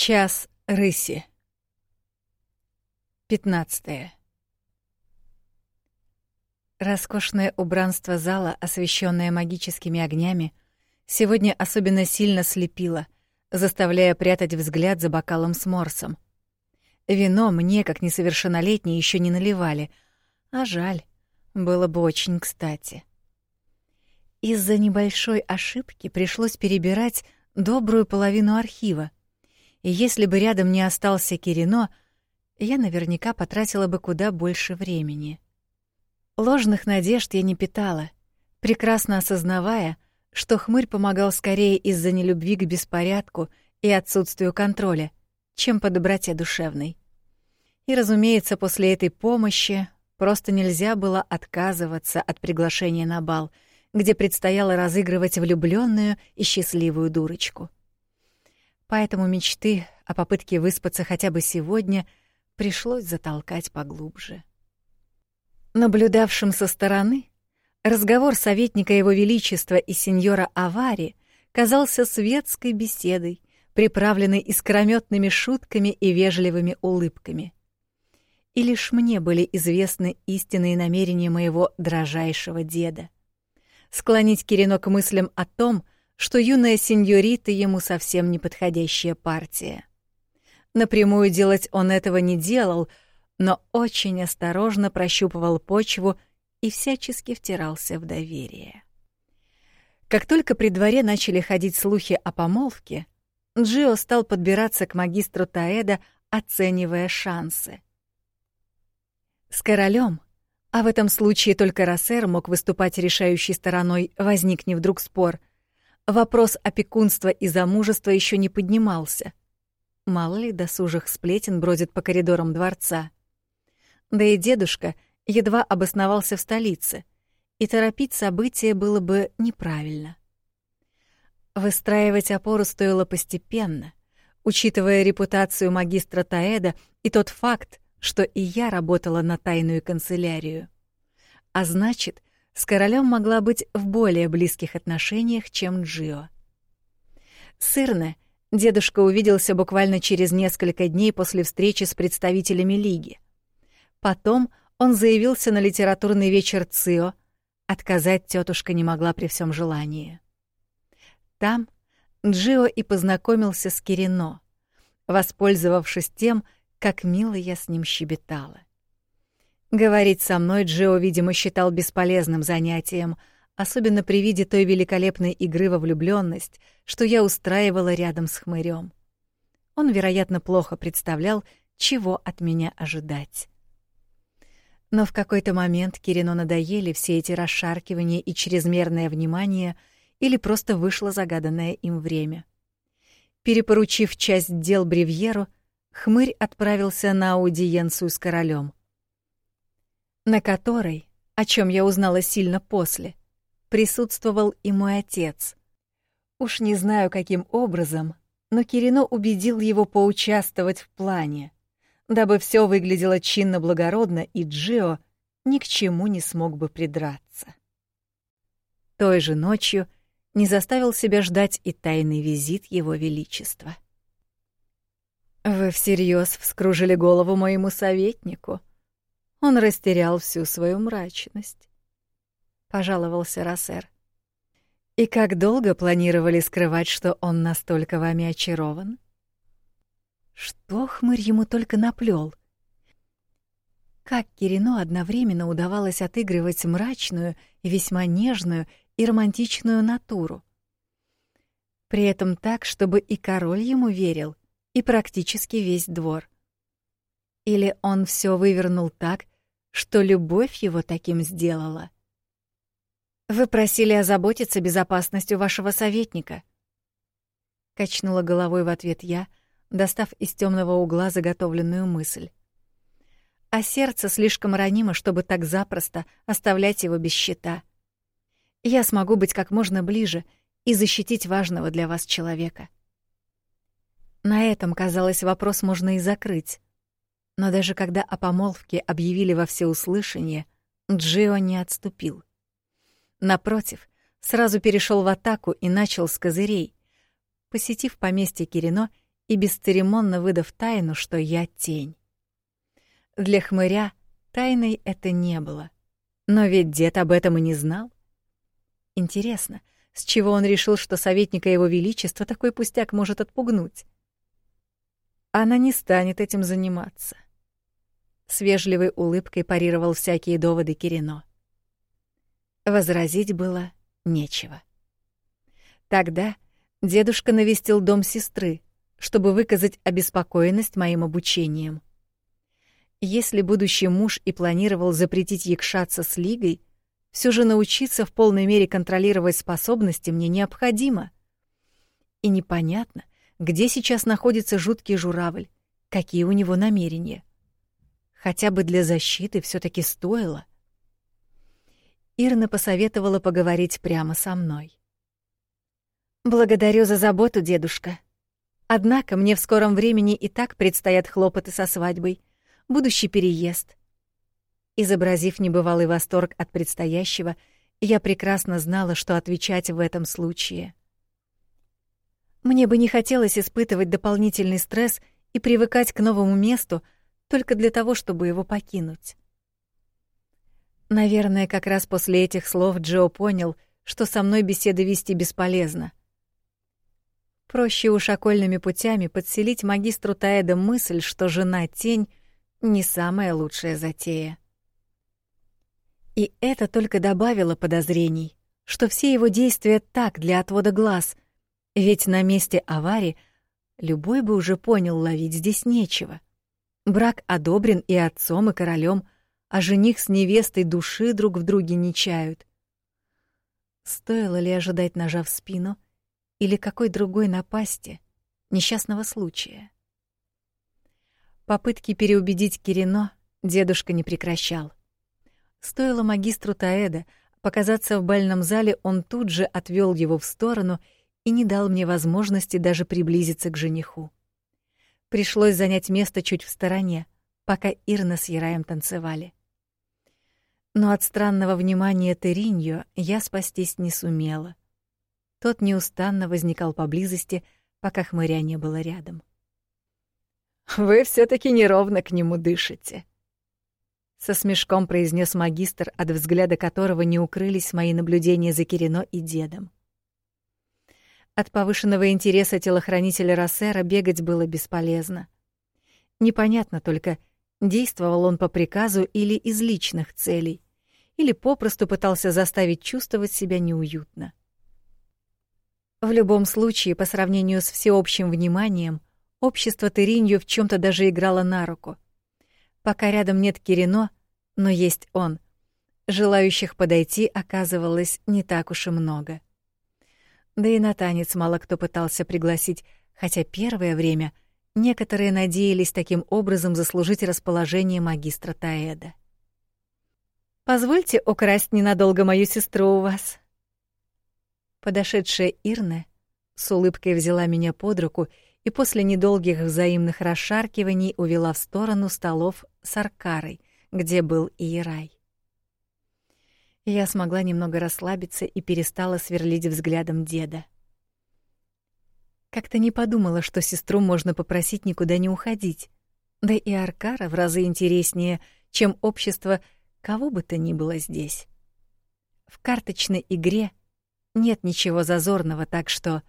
Час рыси. 15. Роскошное убранство зала, освещенное магическими огнями, сегодня особенно сильно слепило, заставляя прятать взгляд за бокалом с морсом. Вино мне, как несовершеннолетней, еще не наливали, а жаль, было бы очень кстати. Из-за небольшой ошибки пришлось перебирать добрую половину архива — и если бы рядом не остался Кирино, я наверняка потратила бы куда больше времени. Ложных надежд я не питала, прекрасно осознавая, что хмырь помогал скорее из-за нелюбви к беспорядку и отсутствию контроля, чем по доброте душевной. И, разумеется, после этой помощи просто нельзя было отказываться от приглашения на бал, где предстояло разыгрывать влюбленную и счастливую дурочку. Поэтому мечты о попытке выспаться хотя бы сегодня пришлось затолкать поглубже. Наблюдавшим со стороны, разговор советника Его Величества и сеньора Авари казался светской беседой, приправленной искрометными шутками и вежливыми улыбками. И лишь мне были известны истинные намерения моего дрожайшего деда. Склонить Кирино к мыслям о том, что юная сеньорита ему совсем не подходящая партия. Напрямую делать он этого не делал, но очень осторожно прощупывал почву и всячески втирался в доверие. Как только при дворе начали ходить слухи о помолвке, Джио стал подбираться к магистру Таэда, оценивая шансы. С королем, а в этом случае только Рассер мог выступать решающей стороной, возникне вдруг спор, Вопрос опекунства и замужества еще не поднимался. Мало ли досужих сплетен бродит по коридорам дворца. Да и дедушка едва обосновался в столице, и торопить события было бы неправильно. Выстраивать опору стоило постепенно, учитывая репутацию магистра Таэда и тот факт, что и я работала на тайную канцелярию. А значит, с королем могла быть в более близких отношениях, чем Джио. Сырне дедушка увиделся буквально через несколько дней после встречи с представителями лиги. Потом он заявился на литературный вечер ЦИО. Отказать тетушка не могла при всем желании. Там Джио и познакомился с Кирино, воспользовавшись тем, как мило я с ним щебетала. Говорить со мной Джио, видимо, считал бесполезным занятием, особенно при виде той великолепной игры во влюблённость, что я устраивала рядом с хмырем. Он, вероятно, плохо представлял, чего от меня ожидать. Но в какой-то момент Кирино надоели все эти расшаркивания и чрезмерное внимание, или просто вышло загаданное им время. Перепоручив часть дел Бревьеру, хмырь отправился на аудиенцию с королем на которой, о чем я узнала сильно после, присутствовал и мой отец. Уж не знаю, каким образом, но Кирино убедил его поучаствовать в плане, дабы все выглядело чинно-благородно, и Джио ни к чему не смог бы придраться. Той же ночью не заставил себя ждать и тайный визит его величества. «Вы всерьез вскружили голову моему советнику?» Он растерял всю свою мрачность. Пожаловался Рассер. И как долго планировали скрывать, что он настолько вами очарован? Что хмырь ему только наплел? Как Кирино одновременно удавалось отыгрывать мрачную и весьма нежную и романтичную натуру. При этом так, чтобы и король ему верил, и практически весь двор — или он все вывернул так, что любовь его таким сделала? Вы просили озаботиться безопасностью вашего советника. Качнула головой в ответ я, достав из темного угла заготовленную мысль. А сердце слишком ранимо, чтобы так запросто оставлять его без щита. Я смогу быть как можно ближе и защитить важного для вас человека. На этом, казалось, вопрос можно и закрыть. Но даже когда о помолвке объявили во всеуслышание, Джио не отступил. Напротив, сразу перешел в атаку и начал с козырей. Посетив поместье Кирино, и бесцеремонно выдав тайну, что я тень. Для хмыря тайной это не было. Но ведь дед об этом и не знал. Интересно, с чего он решил, что советника его величества такой пустяк может отпугнуть? Она не станет этим заниматься. С вежливой улыбкой парировал всякие доводы Кирино. Возразить было нечего. Тогда дедушка навестил дом сестры, чтобы выказать обеспокоенность моим обучением. Если будущий муж и планировал запретить якшаться с Лигой, все же научиться в полной мере контролировать способности мне необходимо. И непонятно, где сейчас находится жуткий журавль, какие у него намерения. Хотя бы для защиты все таки стоило. Ирна посоветовала поговорить прямо со мной. «Благодарю за заботу, дедушка. Однако мне в скором времени и так предстоят хлопоты со свадьбой, будущий переезд. Изобразив небывалый восторг от предстоящего, я прекрасно знала, что отвечать в этом случае. Мне бы не хотелось испытывать дополнительный стресс и привыкать к новому месту только для того, чтобы его покинуть. Наверное, как раз после этих слов Джо понял, что со мной беседы вести бесполезно. Проще уж окольными путями подселить магистру Таэда мысль, что жена-тень — не самая лучшая затея. И это только добавило подозрений, что все его действия так для отвода глаз, ведь на месте аварии любой бы уже понял, ловить здесь нечего. Брак одобрен и отцом, и королем — а жених с невестой души друг в друге не чают. Стоило ли ожидать ножа в спину или какой другой напасти, несчастного случая? Попытки переубедить Кирино дедушка не прекращал. Стоило магистру Таэда показаться в бальном зале, он тут же отвёл его в сторону и не дал мне возможности даже приблизиться к жениху. Пришлось занять место чуть в стороне, пока Ирна с Яраем танцевали. Но от странного внимания Териньо я спастись не сумела. Тот неустанно возникал поблизости, пока хмыря не было рядом. «Вы все таки неровно к нему дышите», — со смешком произнес магистр, от взгляда которого не укрылись мои наблюдения за Кирино и дедом. От повышенного интереса телохранителя Рассера бегать было бесполезно. Непонятно только, действовал он по приказу или из личных целей или попросту пытался заставить чувствовать себя неуютно. В любом случае, по сравнению с всеобщим вниманием, общество Теринью в чем то даже играло на руку. Пока рядом нет Кирино, но есть он. Желающих подойти оказывалось не так уж и много. Да и на танец мало кто пытался пригласить, хотя первое время некоторые надеялись таким образом заслужить расположение магистра Таэда. Позвольте украсть ненадолго мою сестру у вас. Подошедшая Ирна с улыбкой взяла меня под руку и после недолгих взаимных расшаркиваний увела в сторону столов с аркарой, где был Иерай. Я смогла немного расслабиться и перестала сверлить взглядом деда. Как-то не подумала, что сестру можно попросить никуда не уходить. Да и Аркара в разы интереснее, чем общество кого бы то ни было здесь. В карточной игре нет ничего зазорного, так что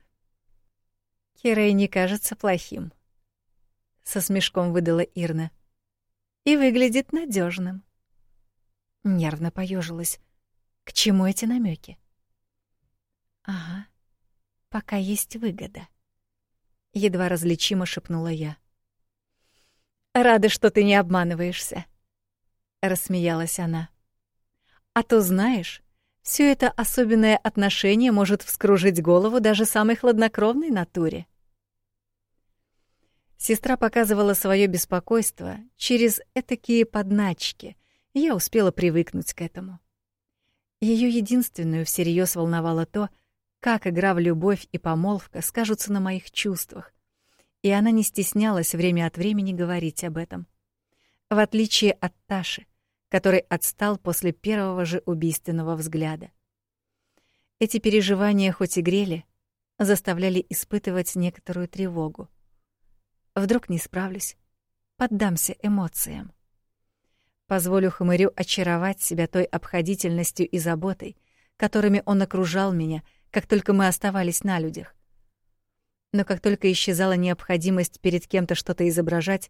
Кирей не кажется плохим. Со смешком выдала Ирна. И выглядит надежным. Нервно поежилась. К чему эти намеки? Ага. Пока есть выгода. Едва различимо шепнула я. Рада, что ты не обманываешься рассмеялась она. А то знаешь, все это особенное отношение может вскружить голову даже самой хладнокровной натуре. Сестра показывала свое беспокойство через этакие подначки, и я успела привыкнуть к этому. Ее единственную всерьез волновало то, как игра в любовь и помолвка скажутся на моих чувствах, и она не стеснялась время от времени говорить об этом. В отличие от Таши, который отстал после первого же убийственного взгляда. Эти переживания хоть и грели, заставляли испытывать некоторую тревогу. Вдруг не справлюсь, поддамся эмоциям. Позволю хмырю очаровать себя той обходительностью и заботой, которыми он окружал меня, как только мы оставались на людях. Но как только исчезала необходимость перед кем-то что-то изображать,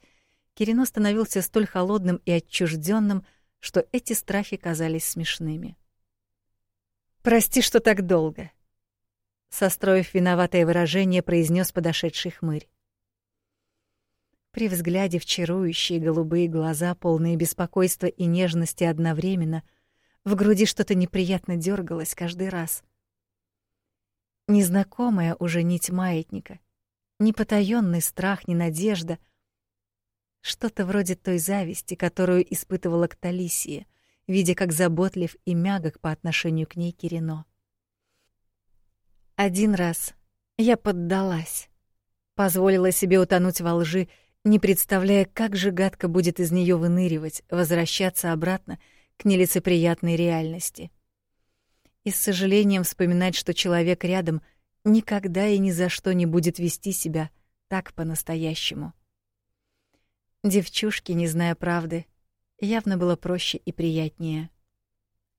Кирино становился столь холодным и отчужденным, что эти страхи казались смешными. «Прости, что так долго», — состроив виноватое выражение, произнес подошедший хмырь. При взгляде в чарующие голубые глаза, полные беспокойства и нежности одновременно, в груди что-то неприятно дергалось каждый раз. Незнакомая уже нить маятника, ни потаённый страх, ни надежда, что-то вроде той зависти, которую испытывала к Талисии, видя, как заботлив и мягок по отношению к ней Кирино. Один раз я поддалась, позволила себе утонуть во лжи не представляя, как же гадко будет из нее выныривать, возвращаться обратно к нелицеприятной реальности. И с сожалением вспоминать, что человек рядом никогда и ни за что не будет вести себя так по-настоящему. Девчушке, не зная правды, явно было проще и приятнее.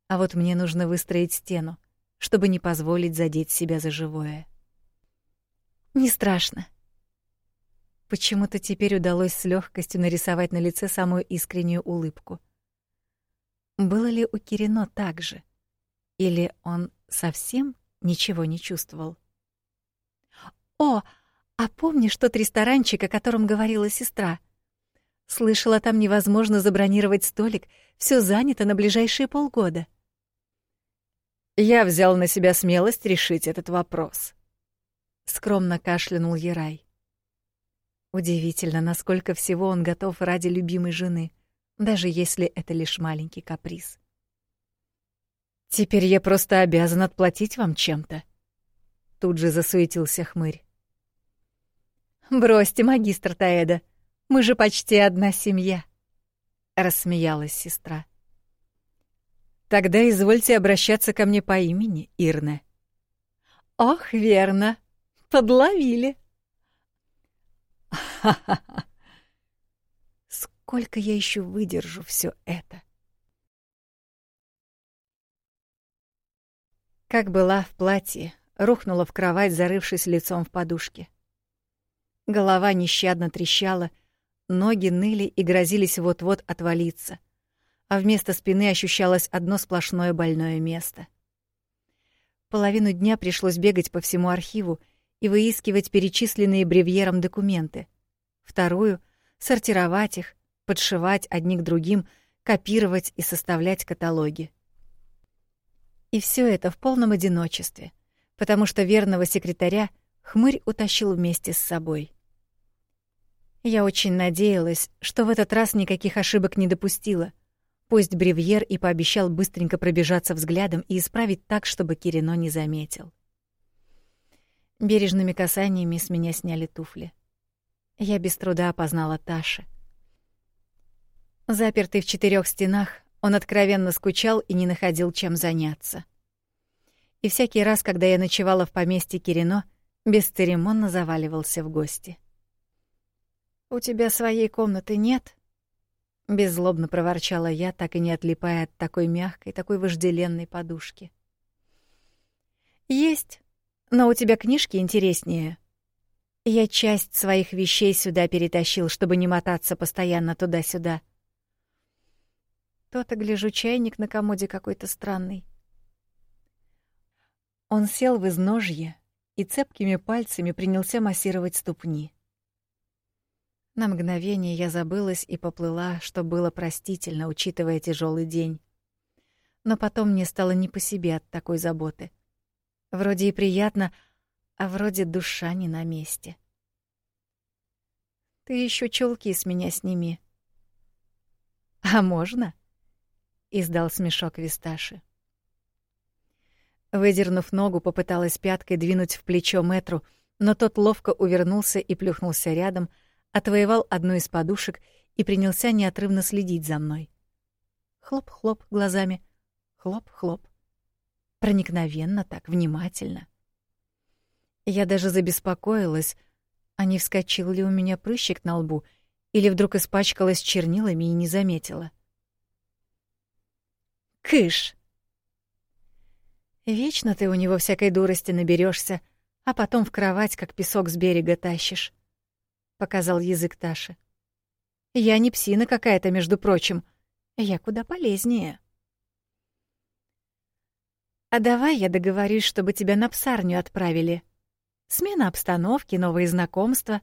А вот мне нужно выстроить стену, чтобы не позволить задеть себя за живое. Не страшно. Почему-то теперь удалось с легкостью нарисовать на лице самую искреннюю улыбку. Было ли у Кирино так же? Или он совсем ничего не чувствовал? «О, а помнишь тот ресторанчик, о котором говорила сестра? Слышала, там невозможно забронировать столик, все занято на ближайшие полгода». «Я взял на себя смелость решить этот вопрос», — скромно кашлянул Ерай. Удивительно, насколько всего он готов ради любимой жены, даже если это лишь маленький каприз. Теперь я просто обязан отплатить вам чем-то. Тут же засуетился хмырь. Бросьте, магистр Таэда, мы же почти одна семья, рассмеялась сестра. Тогда извольте обращаться ко мне по имени, Ирна. Ох, верно. Подловили. Ха-ха-ха. Сколько я еще выдержу все это? Как была в платье, рухнула в кровать, зарывшись лицом в подушке. Голова нещадно трещала, ноги ныли и грозились вот-вот отвалиться, а вместо спины ощущалось одно сплошное больное место. Половину дня пришлось бегать по всему архиву и выискивать перечисленные бревьером документы — вторую — сортировать их, подшивать одни к другим, копировать и составлять каталоги. И все это в полном одиночестве, потому что верного секретаря хмырь утащил вместе с собой. Я очень надеялась, что в этот раз никаких ошибок не допустила. Пусть Бревьер и пообещал быстренько пробежаться взглядом и исправить так, чтобы Кирино не заметил. Бережными касаниями с меня сняли туфли. Я без труда опознала Таши. Запертый в четырех стенах, он откровенно скучал и не находил чем заняться. И всякий раз, когда я ночевала в поместье Кирино, бесцеремонно заваливался в гости. «У тебя своей комнаты нет?» Беззлобно проворчала я, так и не отлипая от такой мягкой, такой вожделенной подушки. «Есть, но у тебя книжки интереснее», я часть своих вещей сюда перетащил, чтобы не мотаться постоянно туда-сюда. То-то, гляжу, чайник на комоде какой-то странный. Он сел в изножье и цепкими пальцами принялся массировать ступни. На мгновение я забылась и поплыла, что было простительно, учитывая тяжелый день. Но потом мне стало не по себе от такой заботы. Вроде и приятно, а вроде душа не на месте. Ты еще чулки с меня сними. А можно? издал смешок Висташи. Выдернув ногу, попыталась пяткой двинуть в плечо Метру, но тот ловко увернулся и плюхнулся рядом, отвоевал одну из подушек и принялся неотрывно следить за мной. Хлоп-хлоп глазами, хлоп-хлоп. Проникновенно так, внимательно. Я даже забеспокоилась, А не вскочил ли у меня прыщик на лбу или вдруг испачкалась чернилами и не заметила? Кыш! Вечно ты у него всякой дурости наберешься, а потом в кровать, как песок с берега тащишь. Показал язык Таши. Я не псина какая-то, между прочим. Я куда полезнее. А давай я договорюсь, чтобы тебя на псарню отправили. Смена обстановки, новые знакомства.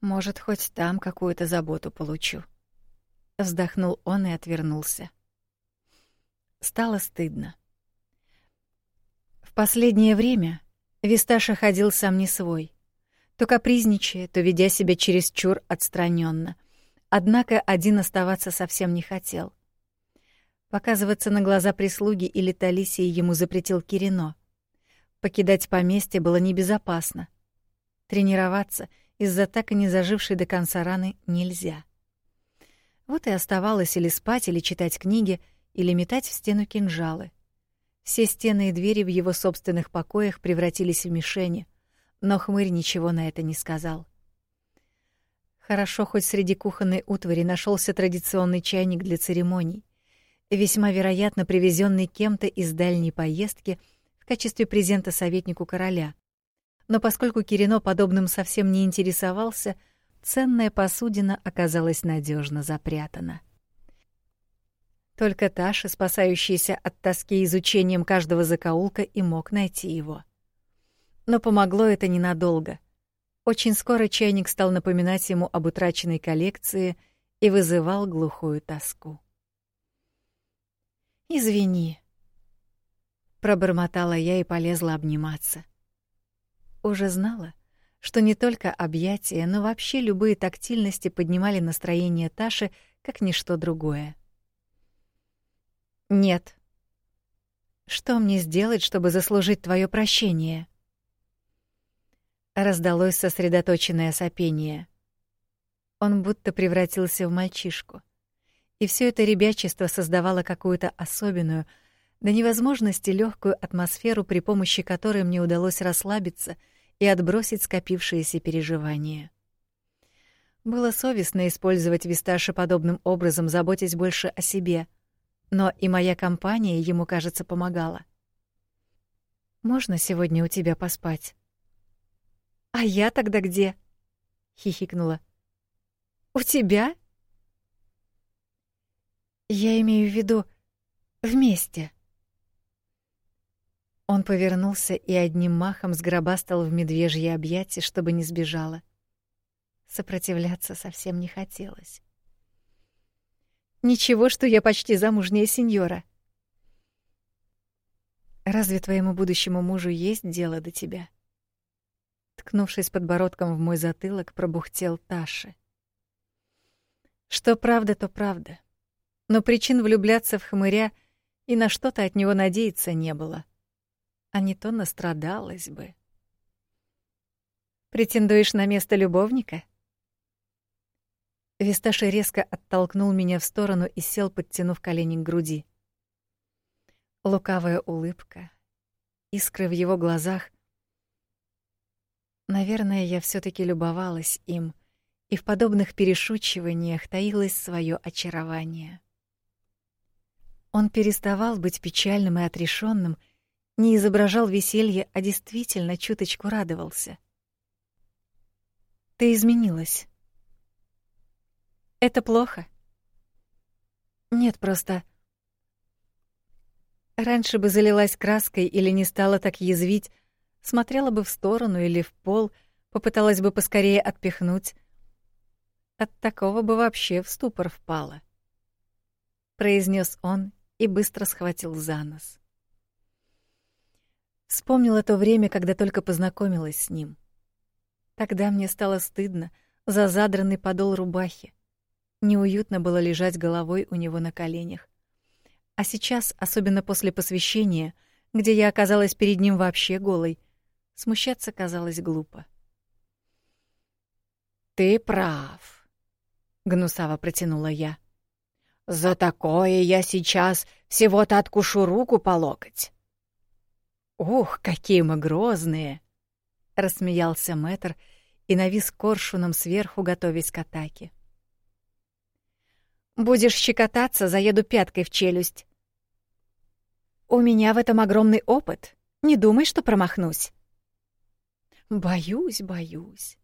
Может, хоть там какую-то заботу получу. Вздохнул он и отвернулся. Стало стыдно. В последнее время Висташа ходил сам не свой. То капризничая, то ведя себя чересчур отстраненно. Однако один оставаться совсем не хотел. Показываться на глаза прислуги или Талисии ему запретил Кирино. Покидать поместье было небезопасно. Тренироваться из-за так и не зажившей до конца раны нельзя. Вот и оставалось или спать, или читать книги, или метать в стену кинжалы. Все стены и двери в его собственных покоях превратились в мишени, но хмырь ничего на это не сказал. Хорошо, хоть среди кухонной утвари нашелся традиционный чайник для церемоний, весьма вероятно привезенный кем-то из дальней поездки в качестве презента советнику короля. Но поскольку Кирино подобным совсем не интересовался, ценная посудина оказалась надежно запрятана. Только Таша, спасающаяся от тоски изучением каждого закоулка, и мог найти его. Но помогло это ненадолго. Очень скоро чайник стал напоминать ему об утраченной коллекции и вызывал глухую тоску. «Извини», — пробормотала я и полезла обниматься. Уже знала, что не только объятия, но вообще любые тактильности поднимали настроение Таши, как ничто другое. «Нет». «Что мне сделать, чтобы заслужить твое прощение?» Раздалось сосредоточенное сопение. Он будто превратился в мальчишку. И все это ребячество создавало какую-то особенную, до невозможности легкую атмосферу, при помощи которой мне удалось расслабиться — и отбросить скопившиеся переживания. Было совестно использовать Висташа подобным образом, заботясь больше о себе, но и моя компания ему, кажется, помогала. «Можно сегодня у тебя поспать?» «А я тогда где?» — хихикнула. «У тебя?» «Я имею в виду вместе». Он повернулся и одним махом сгробастал в медвежье объятие, чтобы не сбежала. Сопротивляться совсем не хотелось. Ничего, что я почти замужняя сеньора. Разве твоему будущему мужу есть дело до тебя? Ткнувшись подбородком в мой затылок, пробухтел Таши. Что правда, то правда. Но причин влюбляться в хмыря и на что-то от него надеяться не было. — а не то настрадалась бы. Претендуешь на место любовника? Висташи резко оттолкнул меня в сторону и сел, подтянув колени к груди. Лукавая улыбка, искры в его глазах. Наверное, я все таки любовалась им, и в подобных перешучиваниях таилось свое очарование. Он переставал быть печальным и отрешенным не изображал веселье, а действительно чуточку радовался. Ты изменилась. Это плохо? Нет, просто раньше бы залилась краской или не стала так язвить, смотрела бы в сторону или в пол, попыталась бы поскорее отпихнуть. От такого бы вообще в ступор впала. Произнес он и быстро схватил за нос. Вспомнила то время, когда только познакомилась с ним. Тогда мне стало стыдно за задранный подол рубахи. Неуютно было лежать головой у него на коленях. А сейчас, особенно после посвящения, где я оказалась перед ним вообще голой, смущаться казалось глупо. «Ты прав», — гнусаво протянула я. «За такое я сейчас всего-то откушу руку по локоть». «Ух, какие мы грозные!» рассмеялся Мэтр и навис коршуном сверху, готовясь к атаке. Будешь щекотаться, заеду пяткой в челюсть. У меня в этом огромный опыт. Не думай, что промахнусь. Боюсь, боюсь.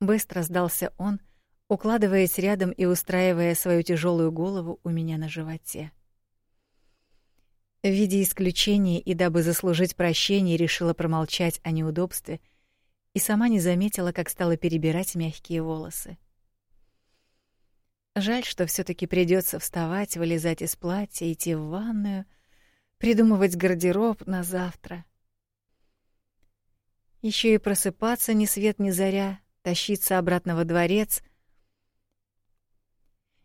Быстро сдался он, укладываясь рядом и устраивая свою тяжелую голову у меня на животе. В виде исключения и дабы заслужить прощение, решила промолчать о неудобстве и сама не заметила, как стала перебирать мягкие волосы. Жаль, что все таки придется вставать, вылезать из платья, идти в ванную, придумывать гардероб на завтра. Еще и просыпаться ни свет ни заря, тащиться обратно во дворец.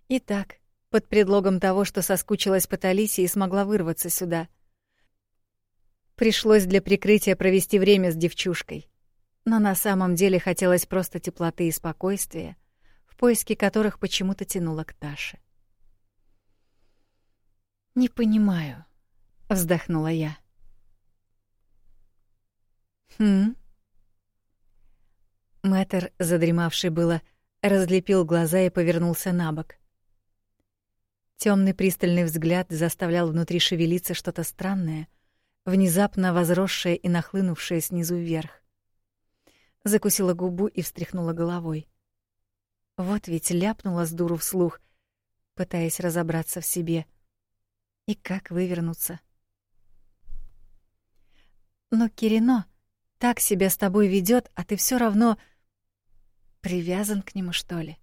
Итак, под предлогом того, что соскучилась по Талисе и смогла вырваться сюда. Пришлось для прикрытия провести время с девчушкой. Но на самом деле хотелось просто теплоты и спокойствия, в поиске которых почему-то тянуло к Таше. «Не понимаю», — вздохнула я. «Хм?» Мэтр, задремавший было, разлепил глаза и повернулся на бок. Темный пристальный взгляд заставлял внутри шевелиться что-то странное, внезапно возросшее и нахлынувшее снизу вверх. Закусила губу и встряхнула головой. Вот ведь ляпнула с дуру вслух, пытаясь разобраться в себе. И как вывернуться? Но Кирино так себя с тобой ведет, а ты все равно привязан к нему, что ли?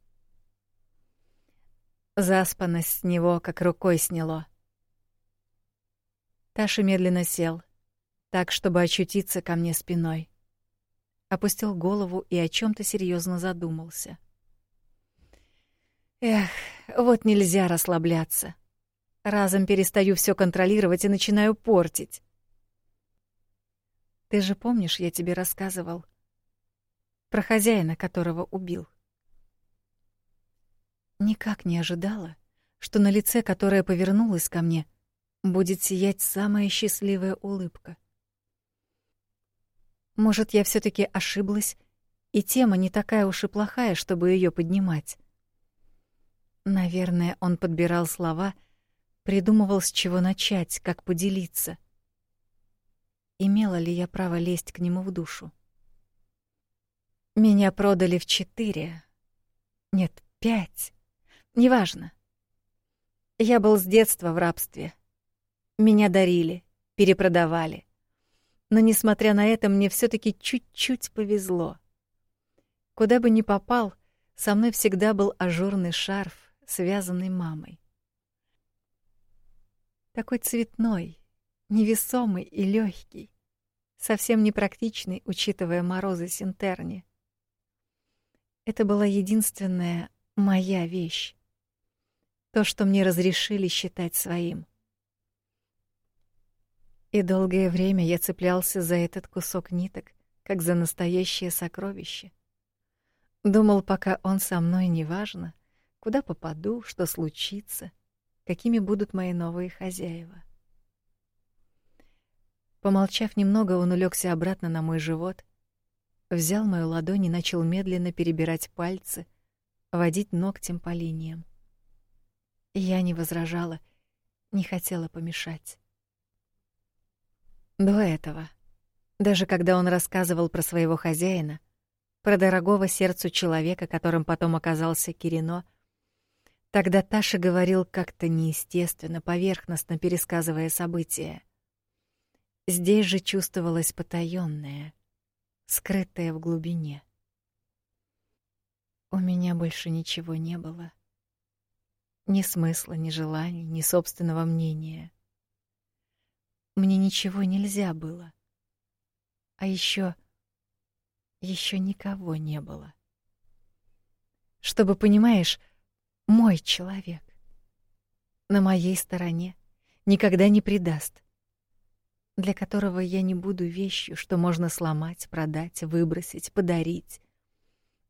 Заспанность с него как рукой сняло. Таша медленно сел, так, чтобы очутиться ко мне спиной. Опустил голову и о чем то серьезно задумался — Эх, вот нельзя расслабляться. Разом перестаю все контролировать и начинаю портить. Ты же помнишь, я тебе рассказывал про хозяина, которого убил? Никак не ожидала, что на лице, которое повернулось ко мне, будет сиять самая счастливая улыбка. Может, я все таки ошиблась, и тема не такая уж и плохая, чтобы ее поднимать. Наверное, он подбирал слова, придумывал, с чего начать, как поделиться. Имела ли я право лезть к нему в душу? Меня продали в четыре. Нет, пять. Неважно. Я был с детства в рабстве. Меня дарили, перепродавали. Но, несмотря на это, мне все таки чуть-чуть повезло. Куда бы ни попал, со мной всегда был ажурный шарф, связанный мамой. Такой цветной, невесомый и легкий, совсем непрактичный, учитывая морозы Синтерни. Это была единственная моя вещь. То, что мне разрешили считать своим. И долгое время я цеплялся за этот кусок ниток, как за настоящее сокровище. Думал, пока он со мной, неважно, Куда попаду, что случится, какими будут мои новые хозяева. Помолчав немного, он улегся обратно на мой живот, взял мою ладонь и начал медленно перебирать пальцы, водить ногтем по линиям. Я не возражала, не хотела помешать. До этого, даже когда он рассказывал про своего хозяина, про дорогого сердцу человека, которым потом оказался Кирино, Тогда Таша говорил как-то неестественно, поверхностно пересказывая события. Здесь же чувствовалось потаённое, скрытое в глубине. У меня больше ничего не было. Ни смысла, ни желаний, ни собственного мнения. Мне ничего нельзя было. А ещё ещё никого не было. Чтобы, понимаешь, мой человек. На моей стороне, никогда не предаст. Для которого я не буду вещью, что можно сломать, продать, выбросить, подарить.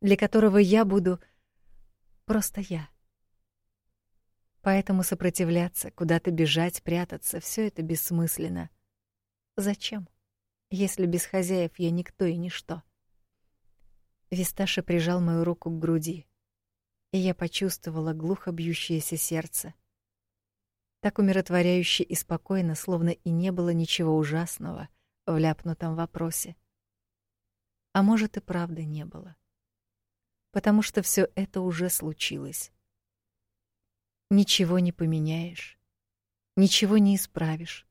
Для которого я буду просто я. Поэтому сопротивляться, куда-то бежать, прятаться все это бессмысленно. Зачем? если без хозяев я никто и ничто. Висташа прижал мою руку к груди, и я почувствовала глухо бьющееся сердце. Так умиротворяюще и спокойно, словно и не было ничего ужасного в ляпнутом вопросе. А может, и правда не было. Потому что все это уже случилось. Ничего не поменяешь, ничего не исправишь.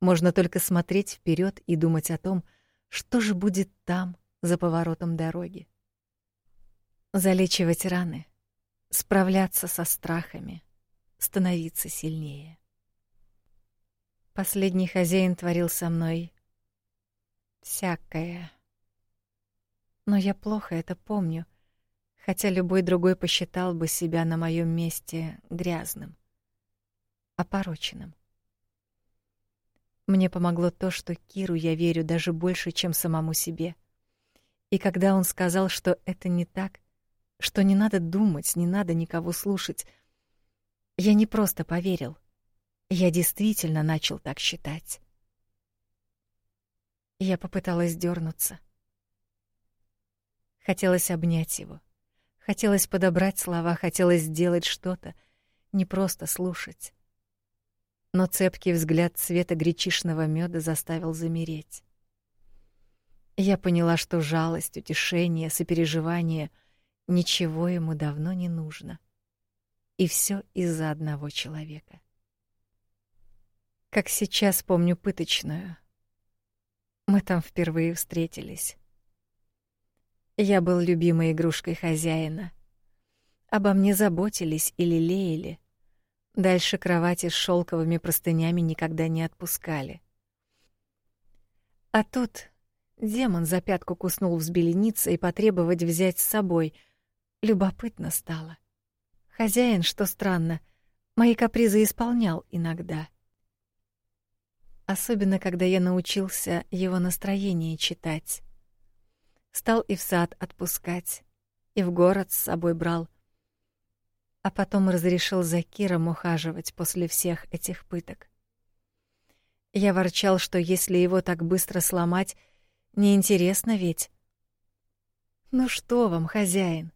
Можно только смотреть вперед и думать о том, что же будет там, за поворотом дороги. Залечивать раны, справляться со страхами, становиться сильнее. Последний хозяин творил со мной всякое. Но я плохо это помню, хотя любой другой посчитал бы себя на моем месте грязным, опороченным. Мне помогло то, что Киру я верю даже больше, чем самому себе. И когда он сказал, что это не так, что не надо думать, не надо никого слушать, я не просто поверил. Я действительно начал так считать. Я попыталась дернуться. Хотелось обнять его. Хотелось подобрать слова, хотелось сделать что-то, не просто слушать но цепкий взгляд цвета гречишного меда заставил замереть. Я поняла, что жалость, утешение, сопереживание ничего ему давно не нужно. И все из-за одного человека. Как сейчас помню пыточную. Мы там впервые встретились. Я был любимой игрушкой хозяина. Обо мне заботились и лелеяли — Дальше кровати с шелковыми простынями никогда не отпускали. А тут демон за пятку куснул взбелениться и потребовать взять с собой. Любопытно стало. Хозяин, что странно, мои капризы исполнял иногда. Особенно, когда я научился его настроение читать. Стал и в сад отпускать, и в город с собой брал — а потом разрешил за Киром ухаживать после всех этих пыток. Я ворчал, что если его так быстро сломать, неинтересно ведь. Ну что вам, хозяин?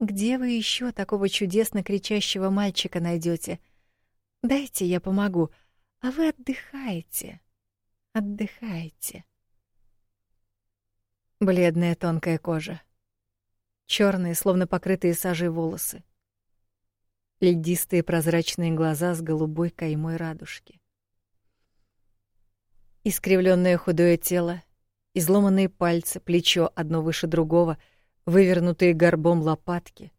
Где вы еще такого чудесно кричащего мальчика найдете? Дайте я помогу, а вы отдыхаете. Отдыхаете. Бледная тонкая кожа. черные, словно покрытые сажей волосы льдистые прозрачные глаза с голубой каймой радужки. Искривленное худое тело, изломанные пальцы, плечо одно выше другого, вывернутые горбом лопатки.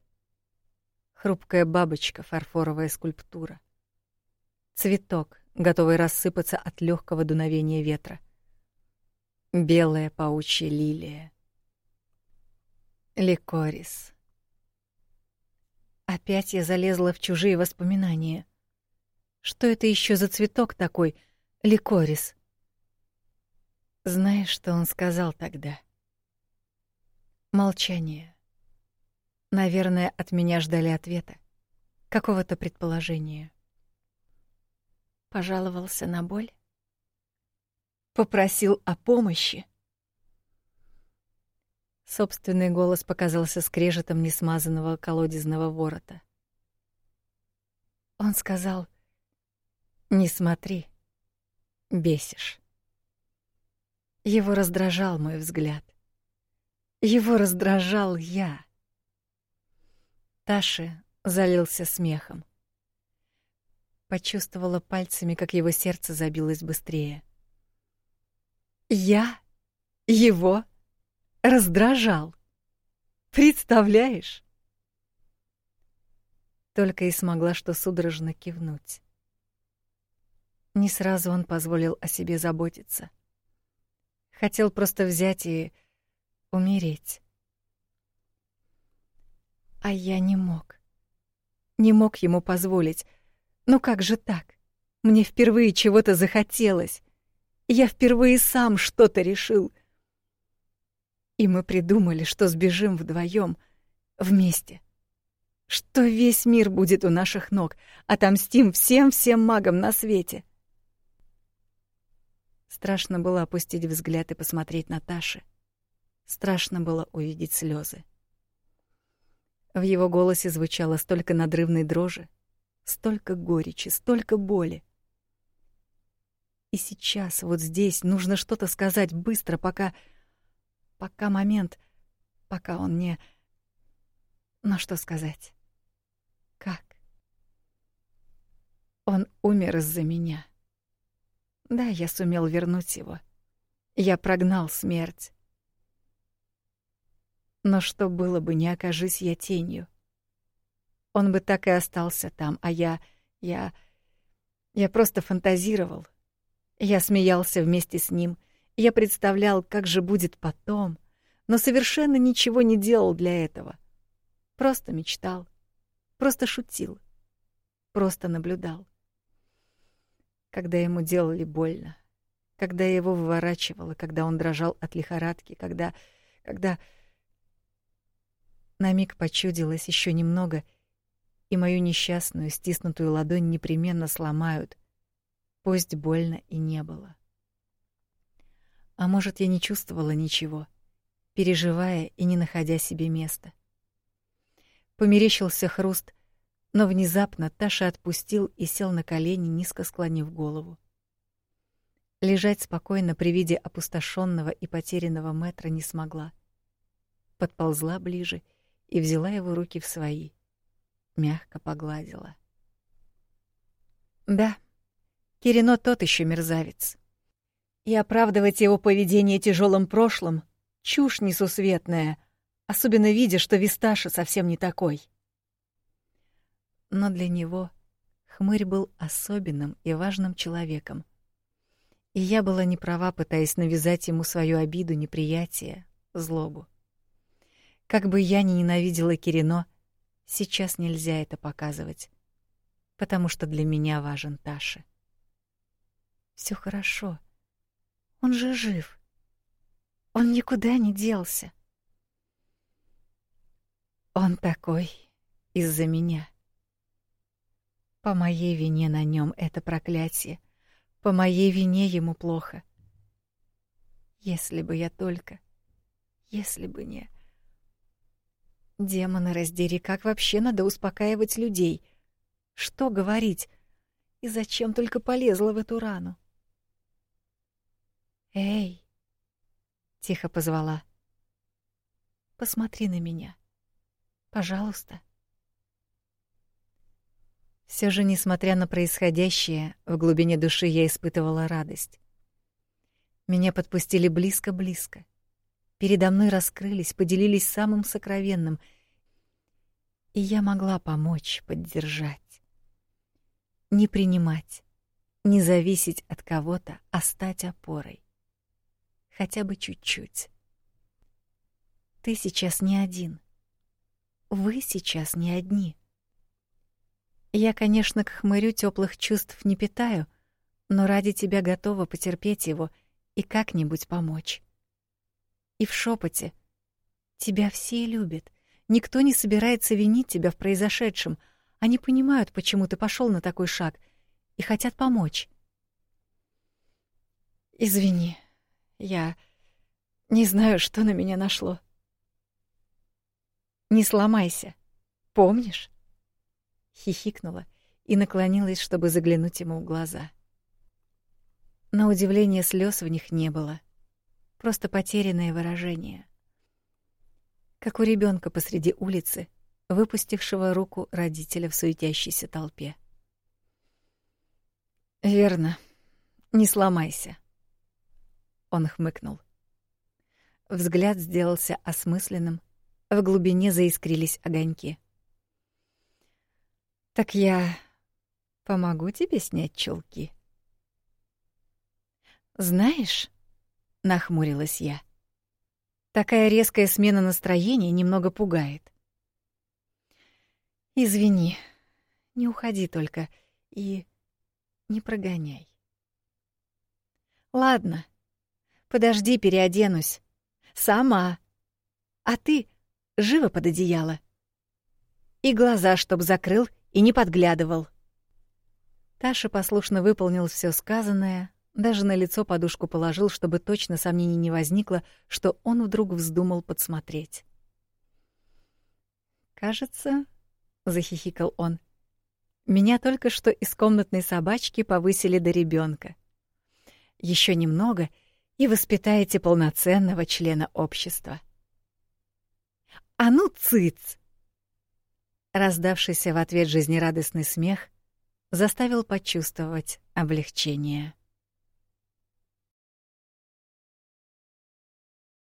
Хрупкая бабочка, фарфоровая скульптура. Цветок, готовый рассыпаться от легкого дуновения ветра. Белая паучья лилия. Ликорис. Опять я залезла в чужие воспоминания. Что это еще за цветок такой, ликорис? Знаешь, что он сказал тогда? Молчание. Наверное, от меня ждали ответа, какого-то предположения. Пожаловался на боль? Попросил о помощи? Собственный голос показался скрежетом несмазанного колодезного ворота. Он сказал: "Не смотри, бесишь". Его раздражал мой взгляд. Его раздражал я. Таши залился смехом. Почувствовала пальцами, как его сердце забилось быстрее. Я его раздражал. Представляешь? Только и смогла что судорожно кивнуть. Не сразу он позволил о себе заботиться. Хотел просто взять и умереть. А я не мог. Не мог ему позволить. Ну как же так? Мне впервые чего-то захотелось. Я впервые сам что-то решил. И мы придумали, что сбежим вдвоем, вместе. Что весь мир будет у наших ног, отомстим всем-всем магам на свете. Страшно было опустить взгляд и посмотреть на Таши. Страшно было увидеть слезы. В его голосе звучало столько надрывной дрожи, столько горечи, столько боли. И сейчас, вот здесь, нужно что-то сказать быстро, пока... Пока момент... Пока он не... Но что сказать? Как? Он умер из-за меня. Да, я сумел вернуть его. Я прогнал смерть. Но что было бы, не окажись я тенью? Он бы так и остался там, а я... я... Я просто фантазировал — я смеялся вместе с ним. Я представлял, как же будет потом, но совершенно ничего не делал для этого. Просто мечтал, просто шутил, просто наблюдал. Когда ему делали больно, когда его выворачивала, когда он дрожал от лихорадки, когда... когда... На миг почудилось еще немного, и мою несчастную, стиснутую ладонь непременно сломают, пусть больно и не было. А может, я не чувствовала ничего, переживая и не находя себе места. Померещился хруст, но внезапно Таша отпустил и сел на колени, низко склонив голову. Лежать спокойно при виде опустошенного и потерянного метра не смогла. Подползла ближе и взяла его руки в свои, мягко погладила. Да, Кирино тот еще мерзавец. И оправдывать его поведение тяжелым прошлым — чушь несусветная, особенно видя, что Висташа совсем не такой. Но для него хмырь был особенным и важным человеком. И я была не права, пытаясь навязать ему свою обиду, неприятие, злобу. Как бы я ни ненавидела Кирино, сейчас нельзя это показывать, потому что для меня важен Таша. Все хорошо. Он же жив. Он никуда не делся. Он такой из-за меня. По моей вине на нем это проклятие. По моей вине ему плохо. Если бы я только... Если бы не... Демоны раздери, как вообще надо успокаивать людей? Что говорить? И зачем только полезла в эту рану? «Эй!» — тихо позвала. «Посмотри на меня. Пожалуйста». Все же, несмотря на происходящее, в глубине души я испытывала радость. Меня подпустили близко-близко. Передо мной раскрылись, поделились самым сокровенным, и я могла помочь, поддержать. Не принимать, не зависеть от кого-то, а стать опорой хотя бы чуть-чуть. Ты сейчас не один. Вы сейчас не одни. Я, конечно, к хмырю теплых чувств не питаю, но ради тебя готова потерпеть его и как-нибудь помочь. И в шепоте тебя все любят. Никто не собирается винить тебя в произошедшем. Они понимают, почему ты пошел на такой шаг и хотят помочь. Извини. Я не знаю, что на меня нашло. Не сломайся. Помнишь? Хихикнула и наклонилась, чтобы заглянуть ему в глаза. На удивление слез в них не было. Просто потерянное выражение. Как у ребенка посреди улицы, выпустившего руку родителя в суетящейся толпе. Верно. Не сломайся. Он хмыкнул. Взгляд сделался осмысленным, в глубине заискрились огоньки. Так я помогу тебе снять чулки. Знаешь, нахмурилась я. Такая резкая смена настроения немного пугает. Извини. Не уходи только и не прогоняй. Ладно, Подожди, переоденусь. Сама. А ты живо под одеяло. И глаза, чтоб закрыл и не подглядывал. Таша послушно выполнил все сказанное, Даже на лицо подушку положил, чтобы точно сомнений не возникло, что он вдруг вздумал подсмотреть. «Кажется, — захихикал он, — меня только что из комнатной собачки повысили до ребенка. Еще немного, и воспитаете полноценного члена общества». «А ну, цыц!» Раздавшийся в ответ жизнерадостный смех заставил почувствовать облегчение.